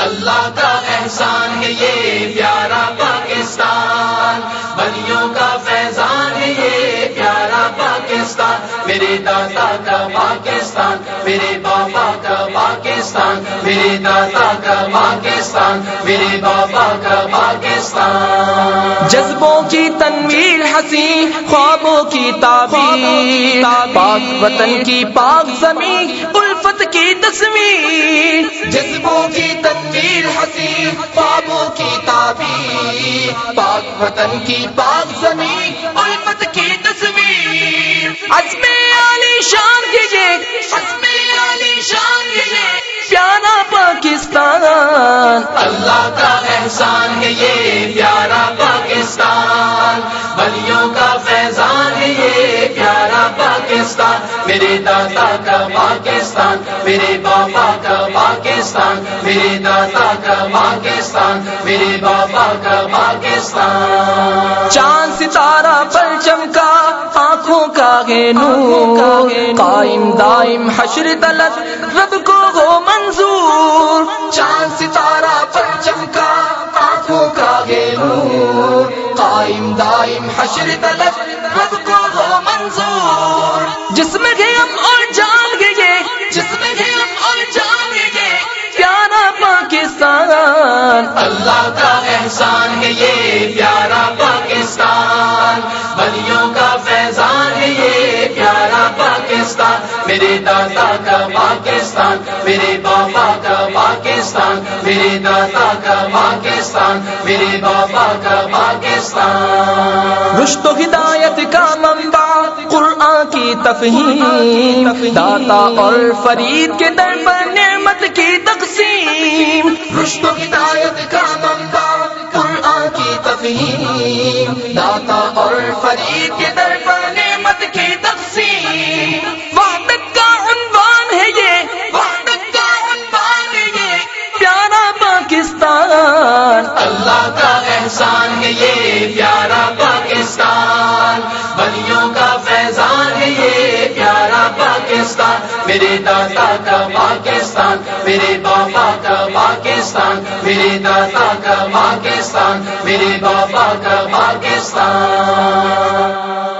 اللہ کا احسان ہے یہ پیارا پاکستان۔ بلیوں کا فیضان ہے یہ پیارا پاکستان۔ میرے دادا کا پاکستان میرے بابا کا پاکستان میرے دادا کا پاکستان میرے بابا کا پاکستان۔ جذبوں کی تنویر حسین خوابوں کی تعبیر۔ پاک وطن کی پاک زمین الفت کی تصویر۔ جذبوں کی تنویر حسین کی تعبیر پاک وطن کی پاک زمین الفت کی تصویر۔ عزم علی شان کی پاکستان میرے دادا کا پاکستان میرے بابا کا پاکستان میرے دادا کا پاکستان میرے بابا کا پاکستان۔ چاند ستارہ پر چمکا آنکھوں کا ہے نور قائم دائم حشر دلت رب کو ہو منظور۔ چاند ستارہ پر چمکا آنکھوں کا ہے نور قائم دائم حشر تلک رب کو ہو منظور۔ جس میں گئے ہم اور جان گئے جس میں ہے ہم اور جان گے پیارا پاکستان۔ اللہ کا احسان ہے یہ پیارا پاکستان۔ بلیوں کا فیضان ہے یہ پیارا پاکستان۔ میرے دادا کا پاکستان میرے بابا کا پاکستان۔ میرے دادا کا پاکستان میرے بابا کا پاکستان۔ رشت و ہدایت کا کی تفہیم داتا اور فرید کے در پر نعمت کی تقسیم۔ رشت و ہدایت کا منبع قرآن کی تفہیم۔ داتا اور فرید کے در پر نعمت کی تقسیم۔ وحدت کا عنوان ہے یہ۔ وحدت کا عنوان ہے یہ۔ پیارا پاکستان۔ اللہ کا احسان ہے یہ پیارا پاکستان، میرے دادا کا پاکستان، میرے بابا کا پاکستان، میرے دادا کا پاکستان، میرے بابا کا پاکستان۔